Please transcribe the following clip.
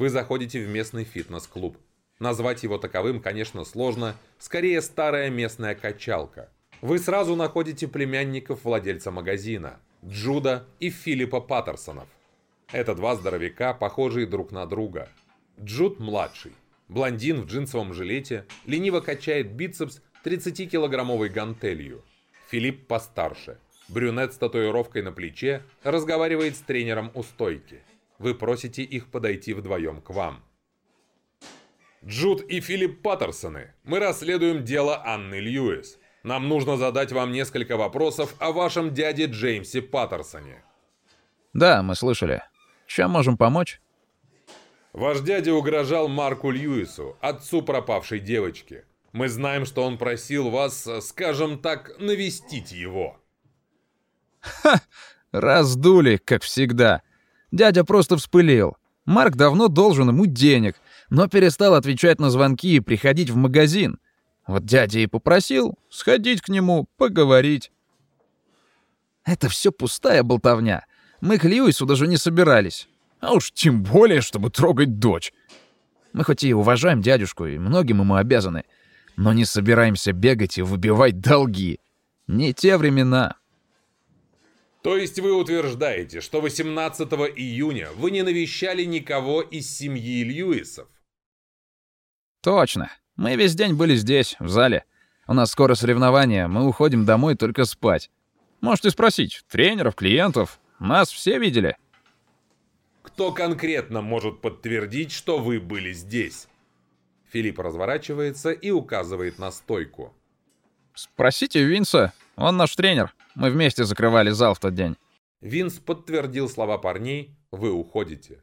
Вы заходите в местный фитнес-клуб. Назвать его таковым, конечно, сложно, скорее старая местная качалка. Вы сразу находите племянников владельца магазина, Джуда и Филиппа Паттерсонов. Это два здоровяка, похожие друг на друга. Джуд младший. Блондин в джинсовом жилете лениво качает бицепс 30-килограммовой гантелью. Филипп постарше. Брюнет с татуировкой на плече разговаривает с тренером у стойки. Вы просите их подойти вдвоем к вам. Джуд и Филипп Паттерсоны, мы расследуем дело Анны Льюис. Нам нужно задать вам несколько вопросов о вашем дяде Джеймсе Паттерсоне. Да, мы слышали. Чем можем помочь? Ваш дядя угрожал Марку Льюису, отцу пропавшей девочки. Мы знаем, что он просил вас, скажем так, навестить его. Ха! Раздули, как всегда. Дядя просто вспылил. Марк давно должен ему денег — но перестал отвечать на звонки и приходить в магазин. Вот дядя и попросил сходить к нему, поговорить. Это все пустая болтовня. Мы к Льюису даже не собирались. А уж тем более, чтобы трогать дочь. Мы хоть и уважаем дядюшку, и многим ему обязаны, но не собираемся бегать и выбивать долги. Не те времена. То есть вы утверждаете, что 18 июня вы не навещали никого из семьи Льюисов? «Точно. Мы весь день были здесь, в зале. У нас скоро соревнования, мы уходим домой только спать. Можете спросить тренеров, клиентов. Нас все видели». «Кто конкретно может подтвердить, что вы были здесь?» Филипп разворачивается и указывает на стойку. «Спросите Винса, он наш тренер. Мы вместе закрывали зал в тот день». Винс подтвердил слова парней, вы уходите.